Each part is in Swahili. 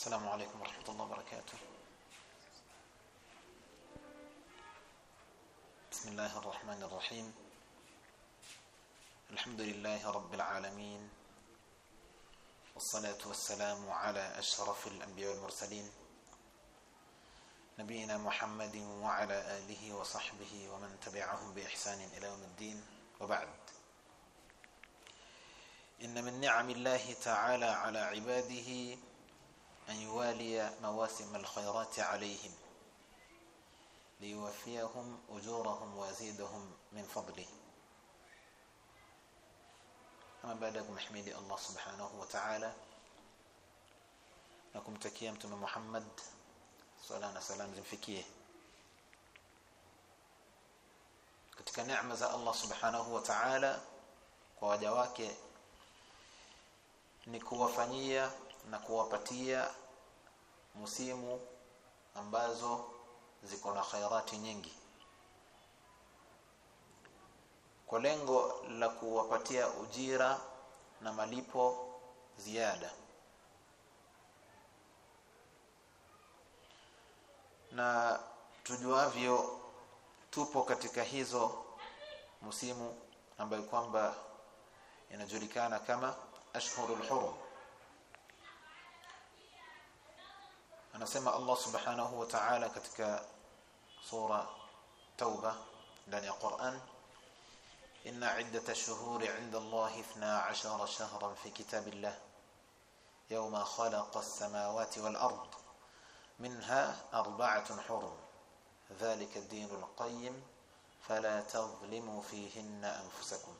السلام عليكم ورحمة الله وبركاته. بسم الله الرحمن الرحيم. الحمد لله رب العالمين. والصلاة والسلام على أشرف الأنبياء والمرسلين. نبينا محمد وعلى آله وصحبه ومن تبعهم بإحسان إلى يوم الدين. وبعد. إن من نعم الله تعالى على عباده أن يوالي مواسم الخيرات عليهم ليوفيهم أجورهم ويزيدهم من فضله. أما بعدكم حميد الله سبحانه وتعالى لكم تكيمتم محمد صلى الله عليه katika neema za Allah Subhanahu wa Ta'ala kwa waja na kuwapatia musimu ambazo ziko na khairati nyingi. Kwa lengo la kuwapatia ujira na malipo ziada. Na tujuavyo tupo katika hizo musimu ambayo kwamba inajulikana kama ashhurul hurum anasema Allah subhanahu wa ta'ala katika sura tauba ndani ya Qur'an inna iddata ash-shuhuri 'inda Allah 12 shahran fi kitabillah yawma khalaqa as-samawati wal ard minha arba'atun hurum dhalika ad-din al-qayyim fala tadhlimu fihinna anfusakum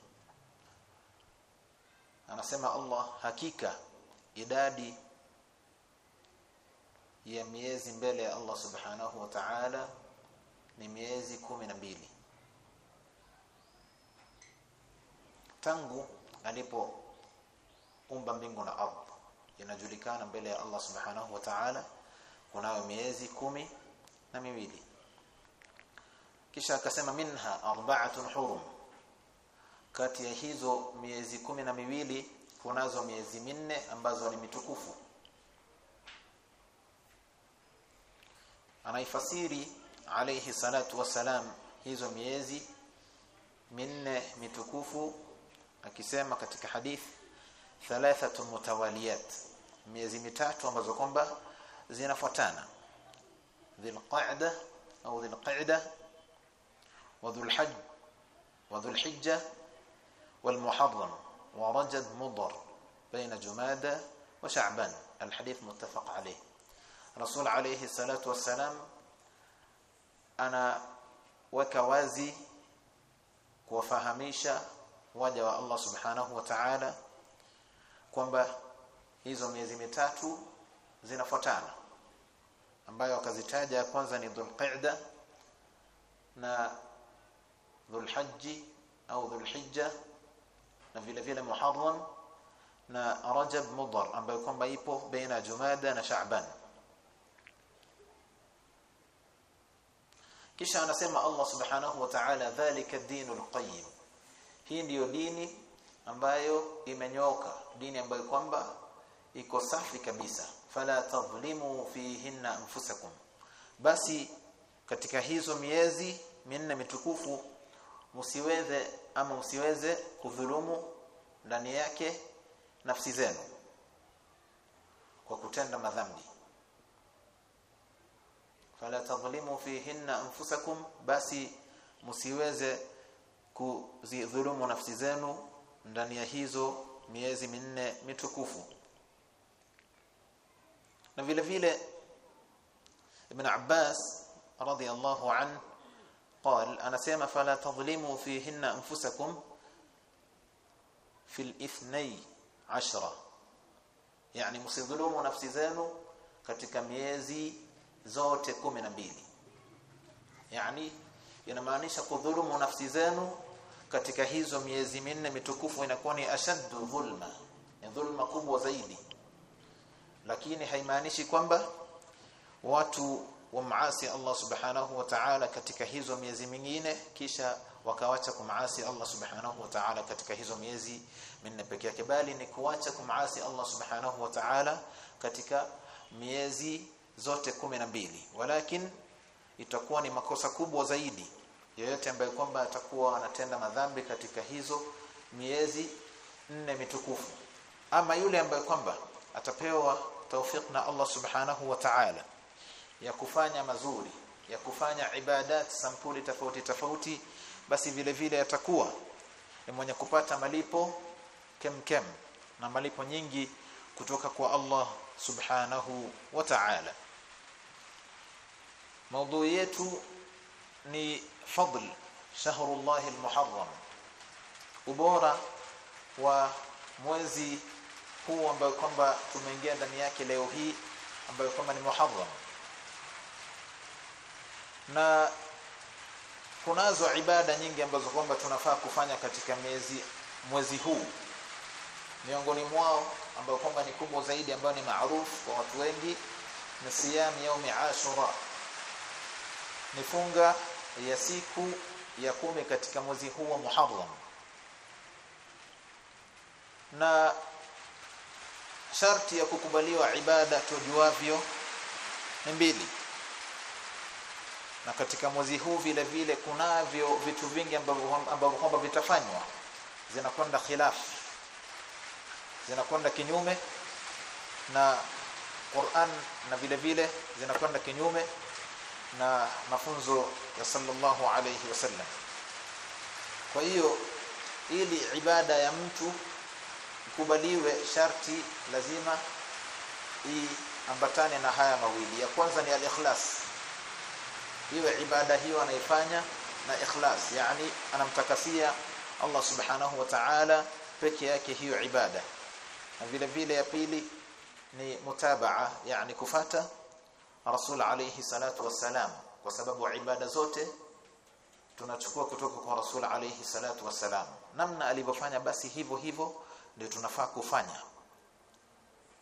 anasema Allah hakika idadi ya miezi mbele ya Allah subhanahu wa ta'ala ni miezi kumi na mbili. Tangu alipo umba mbingu na ardhi inajulikana mbele ya Allah subhanahu wa ta'ala kunayo miezi kumi na miwili. Kisha akasema minha arba'atun hurum. Kati ya hizo miezi kumi na miwili kunazo miezi minne ambazo ni mitukufu anaifasiri alayhi salatu wasalam hizo miezi minne mitukufu akisema katika hadith thalathatu mutawaliyat miezi mitatu ambazo kwamba zinafuatana dhulqa'da au dhulqa'da wa dhulhajj wa dhulhijja والمحرم ورجب مضر بين جمادى وشعبان الحديث متفق عليه Rasul alayhi salatu wassalam anaweka wazi kuwafahamisha waja wa Allah subhanahu wa ta'ala kwamba hizo miezi mitatu zinafuatana ambayo wakazitaja ya kwanza ni Dhulqa'da na Dhulhajji au Dhulhijja na vile vile Muharram na Rajab Mudhar ambayo kwamba ipo baina Jumada na Sha'ban. Kisha anasema Allah subhanahu wa ta'ala dhalika ad-dinul qayyim. Hii ndiyo dini ambayo imenyoka dini ambayo kwamba iko safi kabisa. Fala tadhlimu fihinna anfusakum. Basi katika hizo miezi minne mitukufu msiweze ama msiweze kudhulumu ndani yake nafsi zenu kwa kutenda madhambi fala tadhlimu fihinna anfusakum basi msiweze kuzidhulumu nafsi zenu ndani ya hizo miezi minne mitukufu na vile vile ibn Abbas radiyallahu anhu قال انا سيما فلا تظلموا فيهن انفسكم في الاثني عشرة يعني msidhulumu nafsi zenu katika miezi zote 12 yani inamaanisha kudhulumu nafsi zenu katika hizo miezi minne mitukufu inakuwa ni ashaddu dhulma ni dhulma kubwa zaidi. Lakini haimaanishi kwamba watu wamasi Allah subhanahu wa ta'ala katika hizo miezi mingine kisha wakawacha kumaasi Allah subhanahu wa ta'ala katika hizo miezi minne peke yake bali ni kuacha kumaasi Allah subhanahu wa ta'ala katika miezi zote kumi na mbili. Walakin itakuwa ni makosa kubwa zaidi yeyote ambaye kwamba atakuwa anatenda madhambi katika hizo miezi nne mitukufu. Ama yule ambaye kwamba atapewa tawfik na Allah subhanahu wa ta'ala ya kufanya mazuri ya kufanya ibadat sampuli tofauti tofauti basi vile vile atakuwa ni mwenye kupata malipo kem kem na malipo nyingi kutoka kwa Allah subhanahu wa ta'ala maudhui yetu ni fadl shahrullah almuharram ubora wa mwezi huu ambao kwamba tumeingia ndani yake leo hii ambayo kwamba ni muharram na kunazo ibada nyingi ambazo kwamba tunafaa kufanya katika miezi mwezi huu miongoni mwao ambayo kwamba ni kubwa zaidi ambayo ni maarufu kwa watu wengi ni siyam yaumi ashura ni funga ya siku ya kumi katika mwezi huu wa Muharram. Na sharti ya kukubaliwa ibada tujuavyo ni mbili. Na katika mwezi huu vile vile kunavyo vitu vingi ambavyo kwamba vitafanywa. Zinakwenda khilafu zinakwenda kinyume na Qur'an na vile vile zinakwenda kinyume na mafunzo ya sallallahu alayhi wasallam kwa hiyo ili ibada ya mtu ikubaliwe sharti lazima iambatane na haya mawili. Ya kwanza ni al-ikhlas. Iwe ibada hiyo anaifanya na ikhlas yani anamtakasia Allah subhanahu wa ta'ala peke yake hiyo ibada. Na vile vile ya pili ni mutabaa yani kufata rasul alayhi salatu wassalam. Kwa sababu ibada zote tunachukua kutoka kwa rasul alayhi salatu wassalam. Namna alivyofanya basi hivyo hivyo ndio tunafaa kufanya.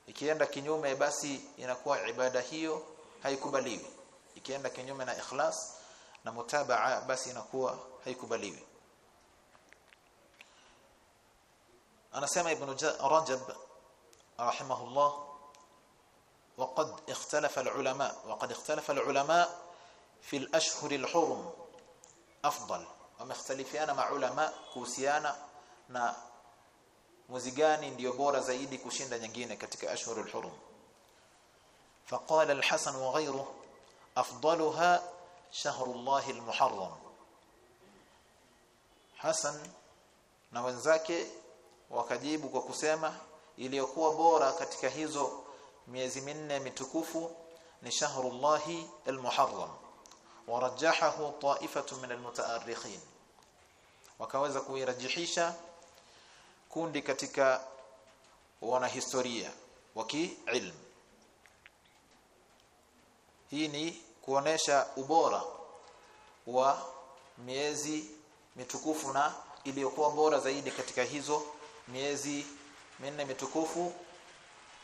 Ikienda kinyume basi inakuwa ibada hiyo haikubaliwi. Ikienda kinyume na ikhlas na mutabaa basi inakuwa haikubaliwi. Anasema ibn rajab rahimahullah وقد اختلف العلماء وقد اختلف العلماء في الأشهر الحرم. أفضل. وما مع علماء كوسيانا نا مزيجاني ديوبورا زايد كوشين لنجينة كتك أشهر الحرم. فقال الحسن وغيره أفضلها شهر الله المحرم. حسن نوانزاكي وكجيبك إلي يقوى بورا كتك هزو miezi minne mitukufu ni shahrullahi almuharram warajahahu ta'ifatu min almutaarikhin wakaweza kuirajihisha kundi katika wanahistoria wa kiilm hii ni kuonesha ubora wa miezi mitukufu na iliyokuwa bora zaidi katika hizo miezi minne mitukufu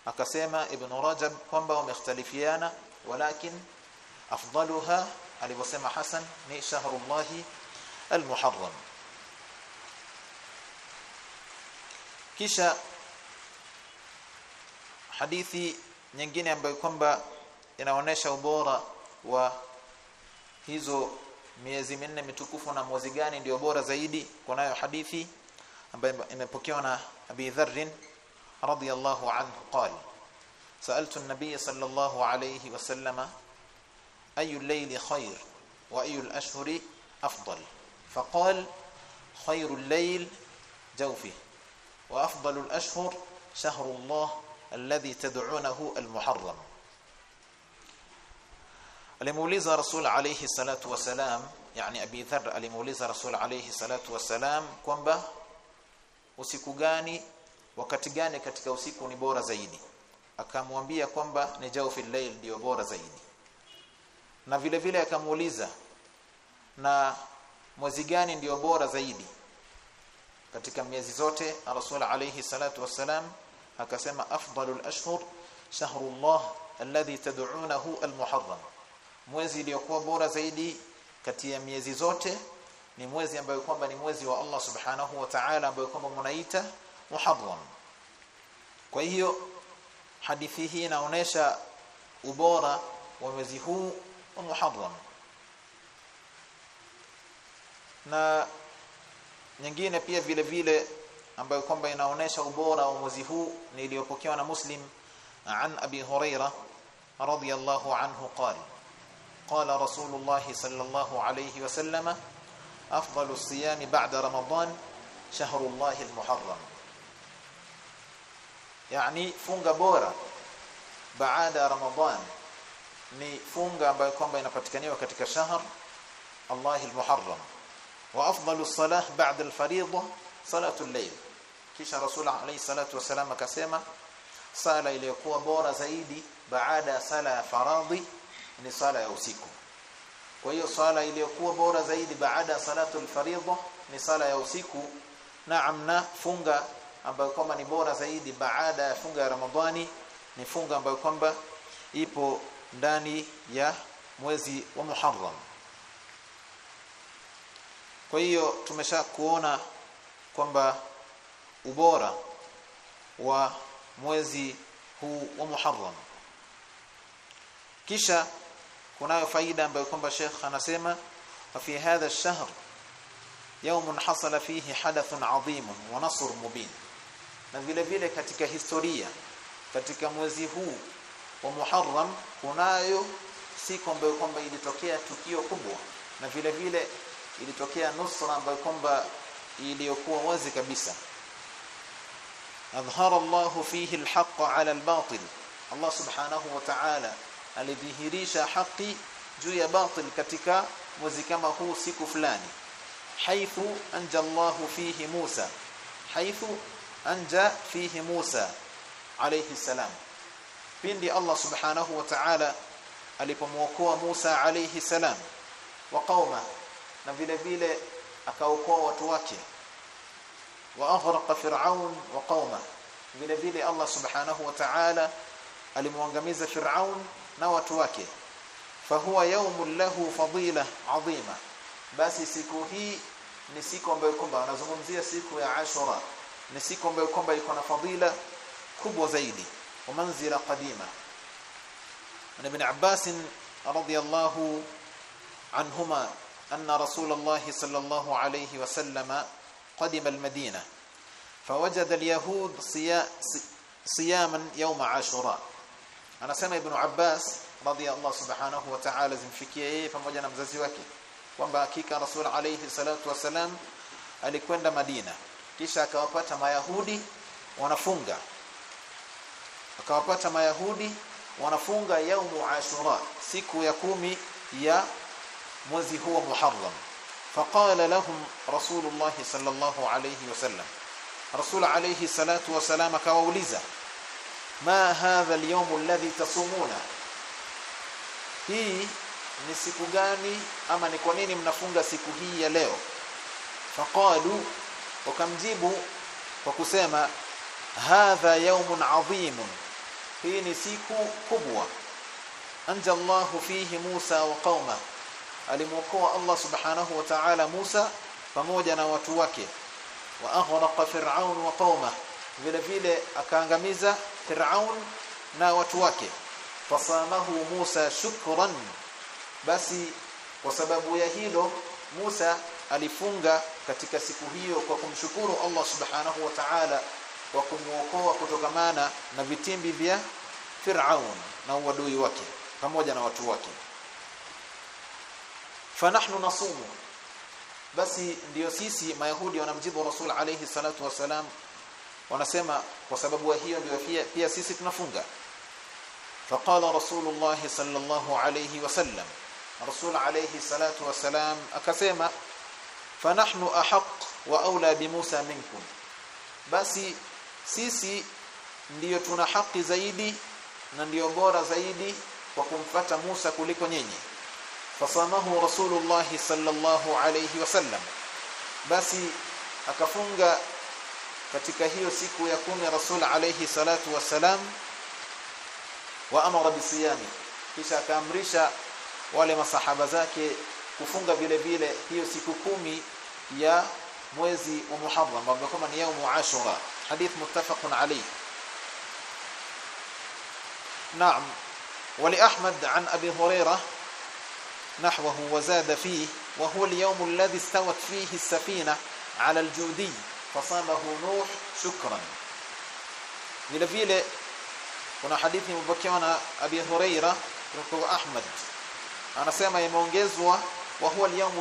akasema ibn rajab kwamba wamekhtalifiana walakin afdaluha alivyosema hasan ni shahrullah almuharram. Kisha hadithi nyingine ambayo kwamba inaonesha ubora wa hizo miezi minne mitukufu na mwezi gani ndio bora zaidi kunayo hadithi ambayo imepokewa na Abi Dharr رضي الله عنه قال سألت النبي صلى الله عليه وسلم أي الليل خير وأي الأشهر أفضل؟ فقال خير الليل جوفه وأفضل الأشهر شهر الله الذي تدعونه المحرم. الموليزة رسول عليه الصلاة والسلام يعني أبي ذر الموليزة رسول عليه الصلاة والسلام كومبا وسكوغاني wakati gani katika usiku ni bora zaidi? Akamwambia kwamba ni jawfil layl ndio bora zaidi. Na vile vile akamuuliza na mwezi gani ndio bora zaidi? Katika miezi zote rasul alayhi salatu wassalam akasema afdalul ashhur shahrullah alladhi tad'unahu almuharram. Mwezi iliyokuwa bora zaidi kati ya miezi zote ni mwezi ambayo kwamba ni mwezi wa Allah subhanahu wa ta'ala ambayo kwamba mnaita muharram kwa hiyo hadithi hii inaonesha ubora wa mwezi huu wa Muharram na nyingine pia vile vile ambayo kwamba inaonesha ubora wa mwezi huu ni iliyopokewa na Muslim an Abi Huraira radiyallahu anhu qala قال رسول الله صلى الله عليه وسلم أفضل الصيام بعد رمضان yani funga bora baada ya ramadhan ni funga ambayo kwamba inapatikaniwa katika shahar Allah al-Muharram. Wa afdalu salah ba'da al-fariidha salatu al-layl kisha rasul alayhi salatu wasalam akasema sala iliyokuwa bora zaidi baada ya sala ya faradhi ni sala ya usiku. Kwa hiyo sala iliyokuwa bora zaidi baada ya salatu al-fariidha ni sala ya usiku. Naam na funga ambayo kwamba ni bora zaidi baada ya funga ya Ramadhani ni funga ambayo kwamba ipo ndani ya mwezi wa Muharram kwa hiyo tumesha kuona kwamba ubora wa mwezi huu wa Muharram kisha kunayo faida ambayo kwamba Sheikh anasema fi hadha ash-shahr يوم حصل فيه حدث عظيم ونصر مبين na vile vile katika historia katika mwezi huu wa Muharram kunayo siku ambayo kwamba ilitokea tukio kubwa na vile vile ilitokea nusra ambayo kwamba iliyokuwa wazi kabisa. Adhhara Allahu fihi alhaq ala albatil. Allah subhanahu wa ta'ala alidhihirisha haki juu ya batil katika mwezi kama huu siku fulani. Haithu anja Allahu fihi Musa. Haithu anja fihi Musa alayhi salam pindi Allah subhanahu wa ta'ala alipomwokoa Musa alayhi salam wa qauma na vile vile akaokoa watu wake wa aghraqa fir'aun wa qauma vile vile Allah subhanahu wa ta'ala alimwangamiza fir'aun na watu wake fahuwa yawmun lahu fadila adhima basi siku hii ni siku ambayo kwamba anazungumzia siku ya Ashura ni siku ambayo kwamba iko na fadila kubwa zaidi wa manzila qadima na ibn Abbas radiyallahu anhuma أن رسول الله صلى الله عليه وسلم قدم المدينة فوجد اليهود صياما يوم عاشوراء أنا سمع ابن عباس رضي الله سبحانه وتعالى zimfikia yeye pamoja na mzazi wake kwamba hakika Rasul alayhi salatu wasalam alikwenda Madina Kisha akawapata mayahudi wanafunga akawapata mayahudi wanafunga yaumu ashura siku ya kumi ya mwezi huo Muharram faqala lahum Rasulullah sallallahu alayhi wasallam Rasul alayhi salatu wasalam akawauliza ma hadha al-yawm alladhi tasumuna hii ni siku gani ama ni kwa nini mnafunga siku hii ya leo faqalu wakamjibu kwa kusema hadha yawmun adhimun hii ni siku kubwa. Anja Allah fihi Musa wa qauma alimwokoa Allah subhanahu wa ta'ala Musa pamoja na watu wake. Wa aghraqa fir'aun wa qauma vile vile akaangamiza fir'aun na watu wake. Fasamahu Musa shukran. Basi kwa sababu ya hilo Musa alifunga katika siku hiyo kwa kumshukuru Allah subhanahu wa ta'ala kwa kumuokoa kutokamana na vitimbi vya Fir'aun na uadui wake pamoja na watu wake. Fanahnu nasumu. Basi ndiyo sisi mayahudi wanamjibu rasul alayhi salatu wasalam wanasema kwa sababu hiyo ndio pia, pia sisi tunafunga. Faqala rasulullah sallallahu alayhi wasallam rasul alayhi salatu wasalam akasema fanahnu ahaq wa aula bi Musa minkum. Basi sisi ndiyo tuna haki zaidi na ndiyo bora zaidi kwa kumfata Musa kuliko nyinyi. Fasamahu rasulullah sallallahu alayhi wasallam basi akafunga katika hiyo siku ya kumi rasul alayhi salatu wasalam wa amara bisiyami kisha akaamrisha wale masahaba zake kufunga vile vile hiyo siku kumi يا موزي ومحرم ربكم ان يوم عاشوراء حديث متفق عليه نعم ولاحمد عن ابي هريره نحوه وزاد فيه وهو اليوم الذي استوت فيه السفينه على الجودي فصامه نوح شكرا vilevile فيل hadithi imepokewa na أبي هريرة kutoka أحمد أنا سيما imeongezwa wa huwa al-yawm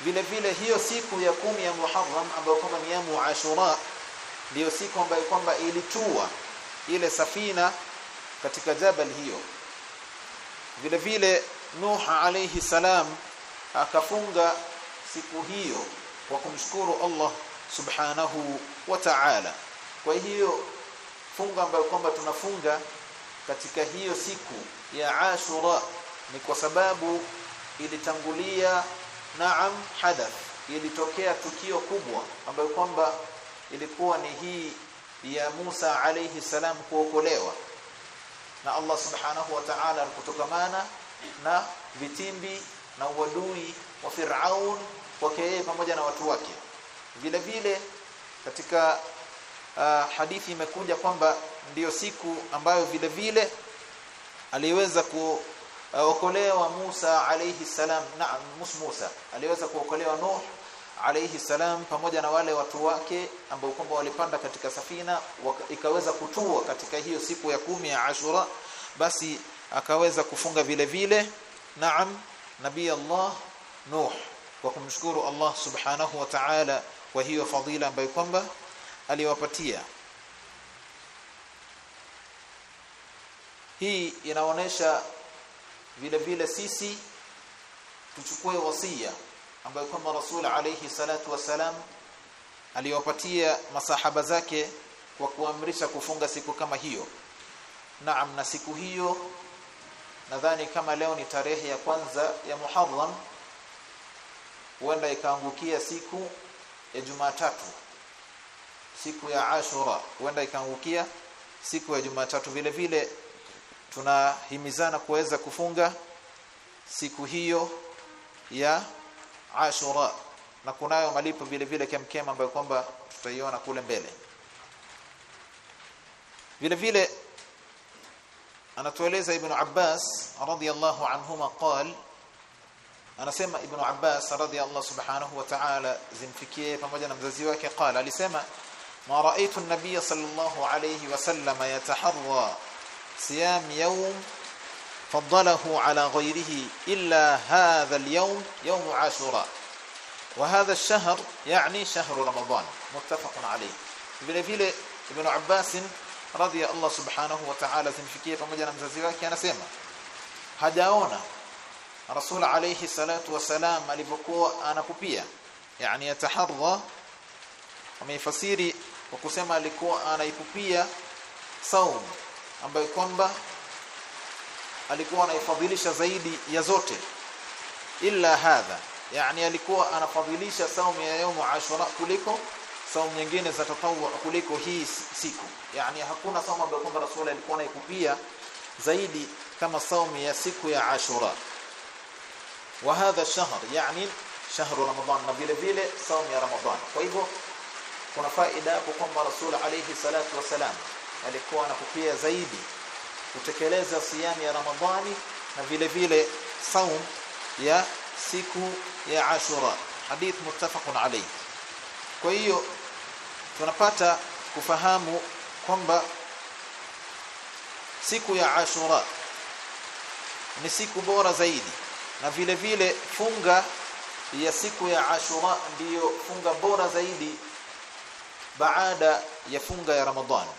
vile vile hiyo siku ya kumi ya Muharram ambayo kwamba ni yamu Ashura ndiyo siku ambayo kwamba ilitua ile safina katika jabal hiyo. Vile vile Nuh alayhi salam akafunga siku hiyo kwa kumshukuru Allah subhanahu wa ta'ala. Kwa hiyo funga ambayo kwamba tunafunga katika hiyo siku ya Ashura ni kwa sababu ilitangulia naam hadath ilitokea tukio kubwa ambayo kwamba ilikuwa ni hii ya Musa alayhi salam kuokolewa na Allah subhanahu wa ta'ala kutokamana na vitimbi na uadui wa Firaun kwake yeye pamoja na watu wake. Vile vile katika uh, hadithi imekuja kwamba ndiyo siku ambayo vile vile aliweza kuokolewa Musa alayhi salam. Naam Musa. Aliweza kuokolewa Nuh alayhi salam pamoja na wale watu wake ambao kwamba walipanda katika safina waka, ikaweza kutua katika hiyo siku ya kumi ya Ashura. Basi akaweza kufunga vile vile. Naam nabii Allah Nuh. Kwa kumshukuru Allah subhanahu wa ta'ala kwa hiyo fadhila ambayo kwamba aliwapatia. Hii inaonesha vile vile sisi tuchukue wasia ambayo kwamba Rasul alayhi salatu wasalam aliwapatia masahaba zake kwa kuamrisha kufunga siku kama hiyo. Naam na siku hiyo nadhani kama leo ni tarehe ya kwanza ya Muharram huenda ikaangukia siku ya Jumatatu siku ya Ashura huenda ikaangukia siku ya Jumatatu. Vile vile tunahimizana kuweza kufunga siku hiyo ya Ashura. Na kunayo malipo vile vile kemkema ambayo kwamba tutaiona kule mbele. Vile vile anatueleza ibn Abbas radiyallahu anhuma qal anasema ibn Abbas radiyallahu subhanahu wa ta'ala zimfikie pamoja na mzazi wake qala alisema ma ra'aytu an-nabiy sallallahu alayhi wa sallam yataharra صيام يوم فضله على غيره إلا هذا اليوم يوم عاشوراء. وهذا الشهر يعني شهر رمضان متفق عليه. ابن ابن عباس رضي الله سبحانه وتعالى تمشيكيه pamoja na mzazi wake anasema hajaona رسول عليه الصلاه والسلام alipokuwa anakupia. Yani yataharra ameifasiri kwa kusema alikuwa anaipupia saumu ambayo kwamba alikuwa anaifadhilisha zaidi ya zote. Illa hadha yani alikuwa anafadhilisha saumu ya yaumu ashura kuliko saumu nyingine za tatawu kuliko hii siku. Yani hakuna saumu ambayo kwamba rasul alikuwa anaikupia zaidi kama saumu ya siku ya ashura. Wa hadha shahr yani shahru ramadan na vile vile saumu ya ramadan. Kwa hivyo kuna faida hapo kwamba rasul alayhi salatu wasalam alikuwa anakupia zaidi kutekeleza siyami ya Ramadhani na vile vile saum ya siku ya Ashura. Hadith muttafaqun alayh kwa hiyo tunapata kufahamu kwamba siku ya Ashura ni siku bora zaidi. Na vile vile funga ya siku ya Ashura ndiyo funga bora zaidi baada ya funga ya Ramadhani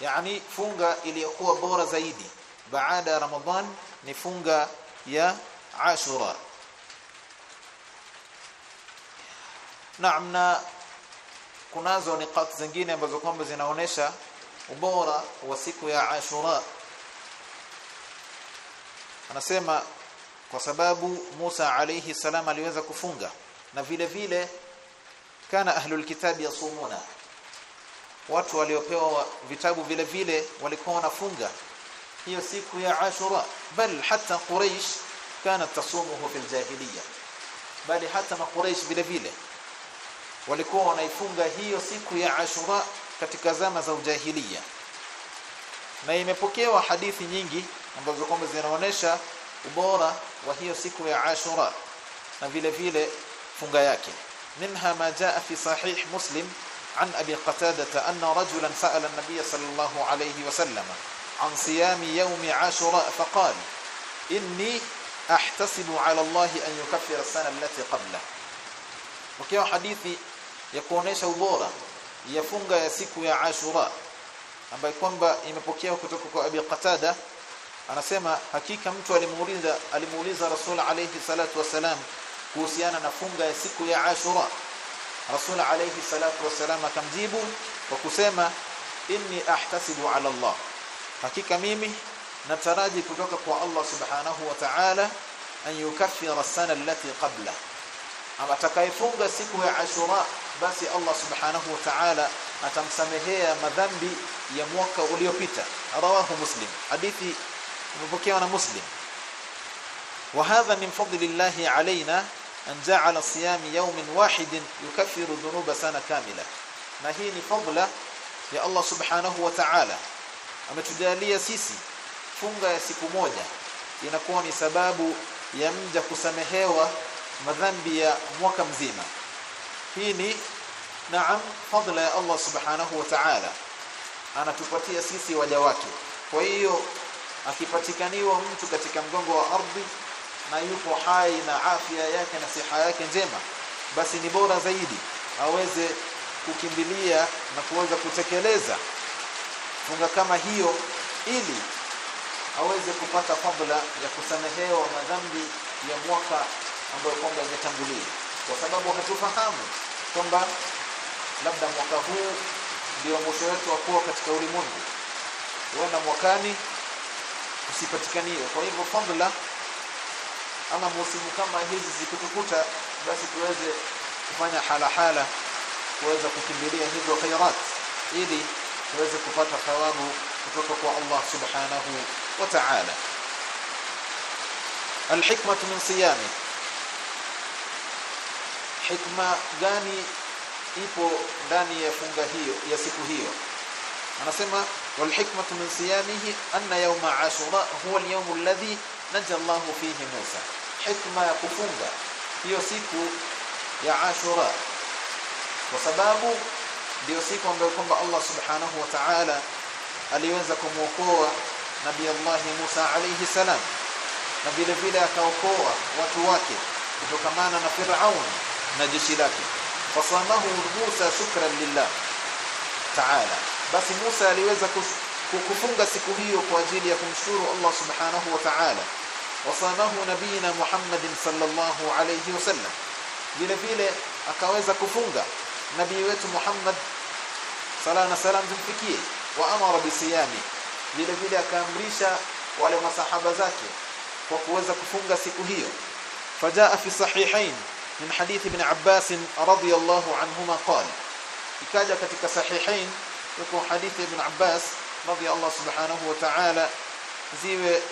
yani funga iliyokuwa bora zaidi baada ya Ramadhan ni funga ya Ashura. Naam na kunazo niqat zingine ambazo kwamba zinaonesha ubora wa siku ya Ashura. Anasema kwa sababu Musa alayhi salam aliweza kufunga na vile vile kana ahlul kitabi yasumuna watu waliopewa vitabu vile vile walikuwa wanafunga. Hiyo siku ya Ashura bal hata Quraysh kanat tasumuhu fil jahiliya. Bali hata makuraish vile vile walikuwa wanaifunga hiyo siku ya Ashura katika zama za ujahiliya. Na imepokewa hadithi nyingi ambazo kwamba zinaonyesha ubora wa hiyo siku ya Ashura na vile vile funga yake. Minha ma jaa fi sahih muslim عن أبي قتادة أن رجلا سأل النبي صلى الله عليه وسلم عن صيام يوم عاشوراء فقال إني أحتسب على الله أن يكفر السنة التي قبله. وكيو حديثي يكون إيش بورا يفنغ يسكو يا عاشوراء. أما يكون با يمبكيه كتوكو أبي قتادة أنا سيما حقيقة متو ألموليز رسول عليه الصلاة والسلام كوسيانا نفنغ يسكو يا عاشوراء. Rasul alayhi salatu wasalam akamjibu kwa kusema inni ahtasibu ala Allah hakika mimi nataraji kutoka kwa Allah subhanahu wa ta'ala an yukaffira sana allati qabla ama atakayefunga siku ya Ashura basi Allah subhanahu wa ta'ala atamsamehea madhambi ya mwaka uliopita rawahu muslim hadithi imepokewa na muslim وهذا من فضل الله علينا an ja'ala siyami yawmin wahidin yukaffiru dhunuba sana kamila. Na hii ni fadla ya Allah subhanahu wa ta'ala. Ametujalia sisi funga ya siku moja. Inakuwa ni sababu ya mja kusamehewa madhambi ya mwaka mzima. Hii ni naam fadla ya Allah subhanahu wa ta'ala. Anatupatia sisi waja wake. Kwa hiyo akipatikaniwa mtu katika mgongo wa ardhi na yuko hai na afya yake na siha yake njema basi ni bora zaidi aweze kukimbilia na kuweza kutekeleza funga kama hiyo ili aweze kupata kabla ya kusamehewa madhambi ya mwaka ambayo kwamba imetangulia. Kwa sababu hatufahamu kwamba labda mwaka huu ndio mwisho wetu wa kuwa katika ulimwengu. Huenda mwakani usipatikaniwe kwa hivyo fadla ama musimu kama hizi zikutukuta basi tuweze kufanya hala hala kuweza kukimbilia hizo khairat ili tuweze kupata thawabu kutoka kwa Allah subhanahu wa ta'ala الحكمة من صيامه hikma gani ipo ndani ya funga hiyo ya siku hiyo anasema wal hikmatu min siyamihi anna yawma ashura huwa al yawm alladhi naja Allah fihi Musa hikma ya kufunga hiyo siku ya ashura kwa sababu ndio siku ambayo kwamba Allah subhanahu wa ta'ala aliweza kumuokoa nabii Allah Musa alayhi salam na vile vile akaokoa watu wake kutokamana na Firaun na jeshi lake fasamahu Musa shukran lillah ta'ala basi Musa aliweza kufunga siku hiyo kwa ajili ya kumshukuru Allah subhanahu wa ta'ala. Wasamahu nabina Muhammadin sallallahu alayhi wasallam vile vile akaweza kufunga nabii wetu Muhammad sala na salam zimfikie. Wa amara bisiyami vile vile akaamrisha wale masahaba zake kwa kuweza kufunga siku hiyo. Fajaa fi sahihain min hadith ibn Abbas radiyallahu anhuma qala. Ikaja katika sahihain yuko hadithi ibn Abbas radhi Allah subhanahu wa ta'ala ziwe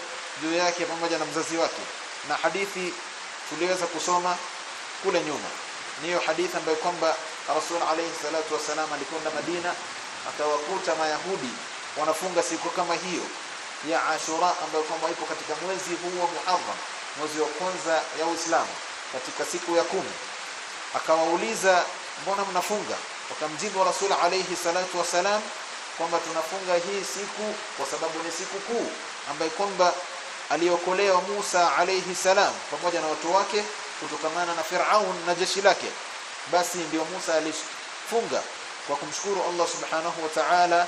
juu yake pamoja na mzazi wake. Na hadithi tuliweza kusoma kule nyuma. Niyo hadithi ambayo kwamba Rasul alayhi salatu wasalam alikwenda Madina akawakuta mayahudi wanafunga siku kama hiyo ya Ashura ambayo kwamba ipo katika mwezi huu wa Muharram mwezi wa kwanza ya Uislamu katika siku ya kumi. Akawauliza mbona mnafunga? Wakamjibu rasul alayhi salatu wasalam kwamba tunafunga hii siku kwa sababu ni siku kuu ambayo kwamba aliokolewa Musa alayhi salam pamoja na watu wake kutokamana na Firaun na jeshi lake. Basi ndio Musa alifunga kwa kumshukuru Allah subhanahu wa ta'ala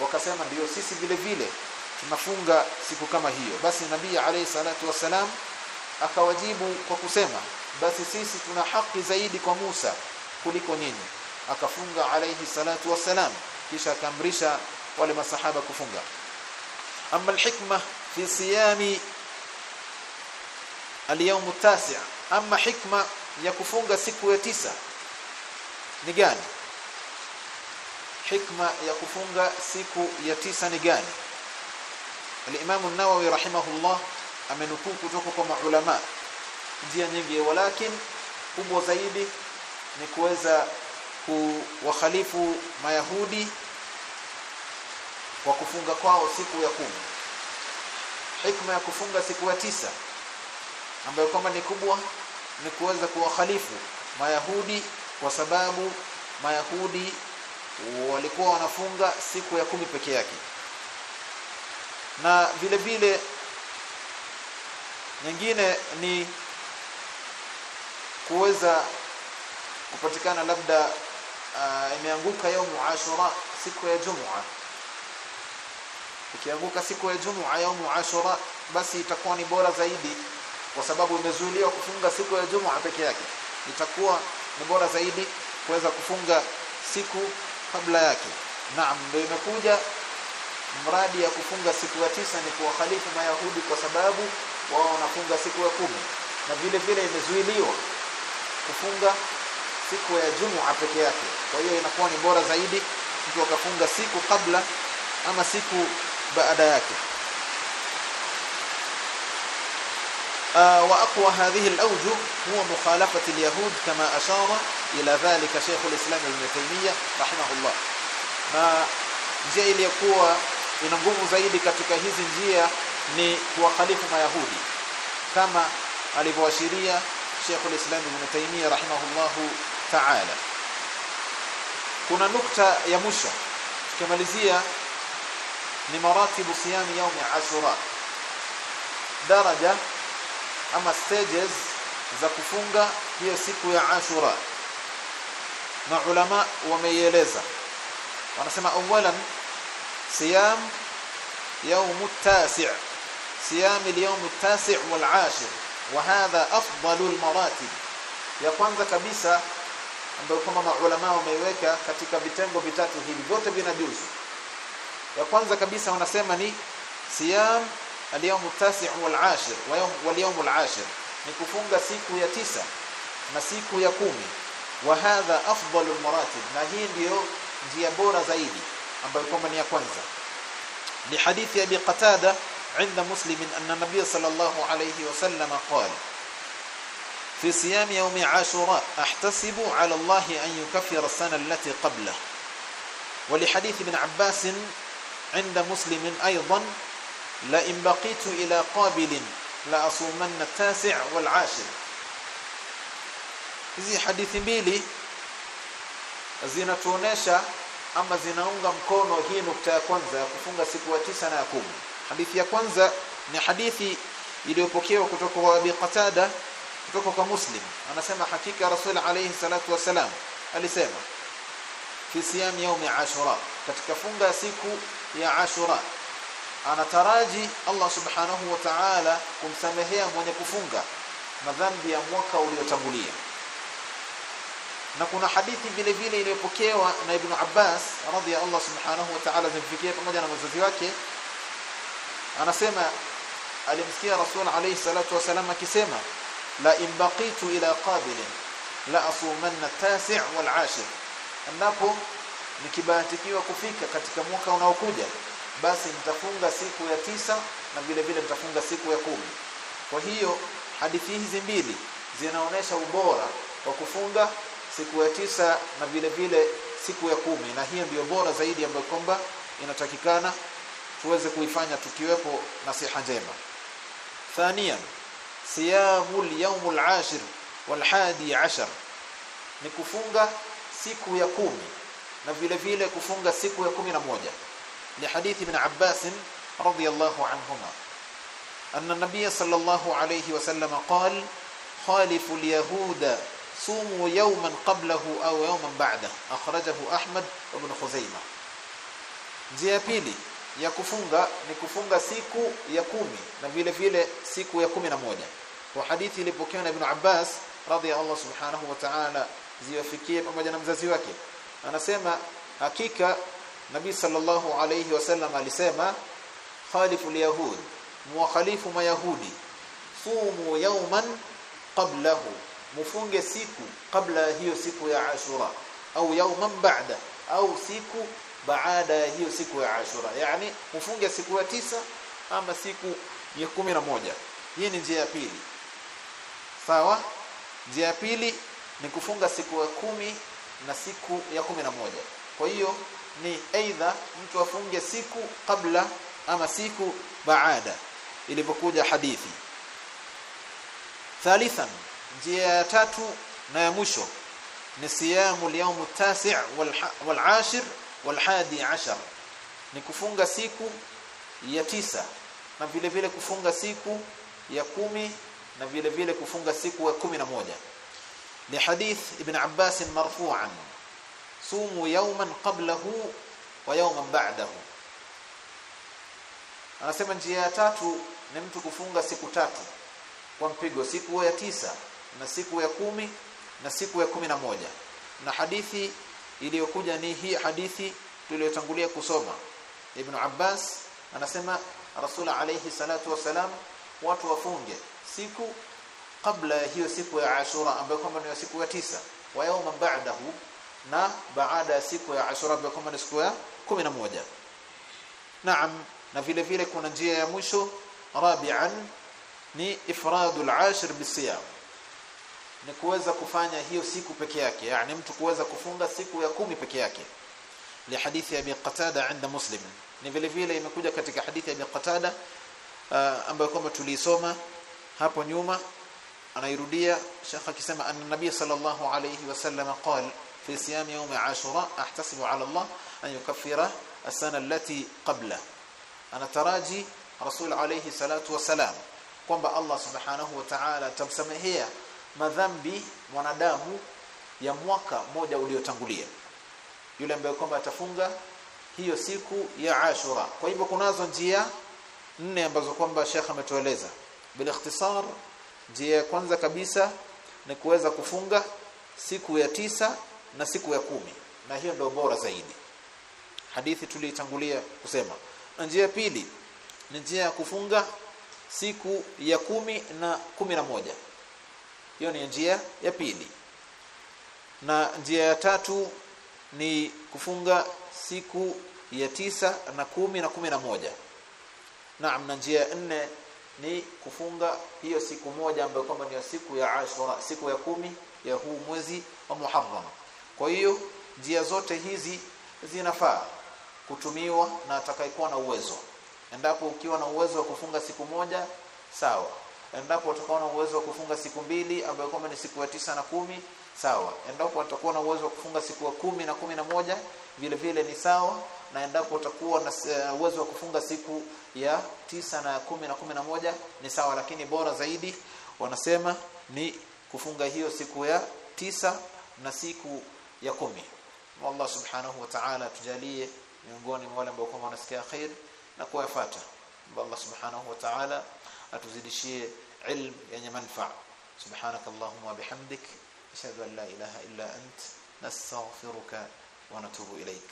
wakasema ndio sisi vile vile tunafunga siku kama hiyo. Basi nabii alayhi salatu wasalam akawajibu kwa kusema basi sisi tuna haki zaidi kwa Musa kuliko nyinyi. Akafunga alayhi salatu wasalam kisha akamrisha wale masahaba kufunga. Amma alhikma fi siyami alyawm atasi' amma hikma ya kufunga siku ya tisa. Ni gani? Hikma ya kufunga siku ya tisa ni gani? al-Imam an-Nawawi rahimahullah amenukuu kutoka kwa maulama. Njia nyingi walakin kubwa zaidi ni kuweza kuwakhalifu mayahudi kwa kufunga kwao siku ya kumi. Hikma ya kufunga siku ya tisa ambayo kwamba ni kubwa ni kuweza kuwakhalifu mayahudi kwa sababu mayahudi walikuwa wanafunga siku ya kumi peke yake. Na vile vile nyingine ni kuweza kupatikana labda imeanguka yaumu ashura siku ya jumua. Ikianguka siku ya jumua yaumu ashura basi itakuwa ni bora zaidi kwa sababu imezuiliwa kufunga siku ya jumua peke yake. Itakuwa ni bora zaidi kuweza kufunga siku kabla yake. Naam ndio imekuja mradi ya kufunga siku ya tisa ni kuwakhalifu mayahudi kwa sababu wao wanafunga siku ya kumi. Na vile vile imezuiliwa kufunga siku ya jumua peke yake kwa hiyo inakuwa ni bora zaidi mtu akafunga siku kabla ama siku baada yake آه وأقوى هذه الأوجه هو مخالفة اليهود كما أشار إلى ذلك شيخ الإسلام ابن تيمية رحمه الله na njia iliyokuwa ina nguvu zaidi katika hizi njia ni kuwakhalifu mayahudi kama alivyoashiria Sheikh al-Islam Ibn Taymiyyah rahimahullahu ta'ala kuna nukta ya mwisho tukimalizia ni maratibu siyami yaumi ashura daraja ama stages za kufunga hiyo siku ya ashura na ulama wameieleza wanasema awalan siyam يوم التاسع صيام اليوم التاسع والعاشر وهذا أفضل المراتب ya kwanza kabisa ambayo kama maulama wameiweka katika vitengo vitatu hivi vyote vinajuzu ya kwanza kabisa wanasema ni siyam al-yawm at-tasi' wal-ashir wal yawm al-ashir ni kufunga siku ya tisa na siku ya kumi wa hadha afdalu al-maratib na hii ndiyo njia bora zaidi ambayo kwamba ni ya kwanza لحديث أبي قتادة عند مسلم أن النبي صلى الله عليه وسلم قال في صيام يوم عاشوراء أحتسب على الله أن يكفر السنة التي قبله ولحديث ابن عباس عند مسلم أيضا لئن بقيت إلى قابل لأصومن التاسع والعاشر hizi hadithi mbili zinatuonesha ama zinaunga mkono hii nukta ya kwanza ya kufunga siku ya tisa na ya kumi hadithi ya kwanza ni hadithi iliyopokewa kutoka kwa Abi Qatada kutoka kwa Muslim anasema hakika Rasul alayhi salatu wasalam alisema fi siyam yaumi ashura katika funga siku ya ashura anataraji Allah subhanahu wa ta'ala kumsamehea mwenye kufunga madhambi ya mwaka uliotangulia na kuna hadithi vile vile iliyopokewa na Ibn Abbas radhi Allah subhanahu wa ta'ala zimfikia pamoja na wazazi wake anasema alimsikia Rasul alayhi salatu wasalam akisema la in baqitu ila qabil la asumanna at-tasi' wal 'ashir. Annapo nikibahatikiwa kufika katika mwaka unaokuja basi nitafunga siku ya tisa na vile vile nitafunga siku ya kumi. Kwa hiyo hadithi hizi mbili zinaonesha ubora wa kufunga siku ya tisa na vile vile siku ya kumi. Na hiyo ndio bora zaidi ambayo kwamba inatakikana tuweze kuifanya tukiwepo na siha njema. Thaniyan siyamu al-yawm al-ashir wal-hadi ashar ni kufunga siku ya kumi na vile vile kufunga siku ya kumi na moja ni hadithi ibn Abbas radiyallahu anhuma anna nabiy sallallahu alayhi wasallam qala khalifu al-yahuda صوموا يوما قبله أو يوما بعده أخرجه أحمد وابن خزيمة زي بيلي ya kufunga ni kufunga siku ya kumi na vile vile siku ya kumi na moja. Kwa hadithi ilipokewa na Ibn Abbas radhi Allah subhanahu wa ta'ala ziwafikie pamoja na mzazi wake. Anasema hakika nabi sallallahu alayhi wasallam alisema khalifu alyahud muwakhalifu mayahudi sumu yawman qablahu mufunge siku kabla hiyo siku ya Ashura au yawman ba'da au siku baada ya hiyo siku ya Ashura. Yani ufunge siku ya tisa ama siku ya kumi na moja. Hii ni njia ya pili. Sawa? Njia ya pili ni kufunga siku ya kumi na siku ya kumi na moja. Kwa hiyo ni aidha mtu afunge siku kabla ama siku baada. Ilipokuja hadithi. Thalithan njia ya tatu na ya mwisho. Ni siyamu al-yawm at-tasi' wal-ashir wal-hadi 'ashar. Ni kufunga siku ya tisa na vile vile kufunga siku ya kumi na vile vile kufunga siku ya kumi na moja. Ni hadith ibn Abbas marfu'an. Sumu yawman qablahu wa yawman ba'dahu. Anasema njia ya tatu ni mtu kufunga siku tatu kwa mpigo siku ya tisa na siku ya kumi na siku ya kumi na moja. Na hadithi iliyokuja ni hii hadithi tuliyotangulia kusoma. Ibn Abbas anasema Rasul alayhi salatu wasalam watu wafunge siku kabla ya hiyo siku ya Ashura ambayo kwamba ni siku ya tisa wa yawma ba'dahu na baada ya siku ya Ashura ambayo kwamba ni siku ya 11 Naam na vile vile kuna njia ya mwisho rabi'an ni ifradul ashir bisiyam ni kuweza kufanya hiyo siku peke yake yani mtu kuweza kufunga siku ya kumi peke yake li hadithi abi qatada inda muslim ni vile vile imekuja katika hadithi ya abi qatada uh, ambayo kwamba tulisoma hapo nyuma anairudia shekha akisema anna nabii sallallahu alayhi wasallam qala fi siyam yawm ashura ahtasibu ala allah an yukaffira as-sana allati qabla anataraji rasul alayhi salatu wasalam kwamba Allah subhanahu wa ta'ala atamsamehea madhambi mwanadamu ya mwaka moja uliotangulia. Yule ambaye kwamba atafunga hiyo siku ya Ashura. Kwa hivyo kunazo njia nne ambazo kwamba Sheikh ametueleza. Bila ikhtisar njia ya kwanza kabisa ni kuweza kufunga siku ya tisa na siku ya kumi. Na hiyo ndio bora zaidi. Hadithi tuliitangulia kusema. Na njia ya pili ni njia ya kufunga siku ya kumi na kumi na moja hiyo ni njia ya pili. Na njia ya tatu ni kufunga siku ya tisa na kumi na kumi na moja. Naam na njia ya nne ni kufunga hiyo siku moja ambayo kwamba ni siku ya Ashura siku ya kumi ya huu mwezi wa Muharram. Kwa hiyo njia zote hizi zinafaa kutumiwa na atakayekuwa na uwezo. Endapo ukiwa na uwezo wa kufunga siku moja sawa endapo utakuwa na uwezo wa kufunga siku mbili ambayo kwamba ni siku ya tisa na kumi sawa. Endapo utakuwa na uwezo wa kufunga siku ya kumi na kumi na moja vile vile ni sawa. Na endapo utakuwa na uh, uwezo wa kufunga siku ya tisa na kumi na kumi na moja ni sawa. Lakini bora zaidi wanasema ni kufunga hiyo siku ya tisa na siku ya kumi. Allah subhanahu wa ta'ala tujalie miongoni mwa wale ambao wanasikia khair na kuyafuata. Allah subhanahu wa ta'ala atuzidishie علم يعني منفع. سبحانك اللهم وبحمدك أشهد أن لا إله إلا أنت نستغفرك ونتوب إليك.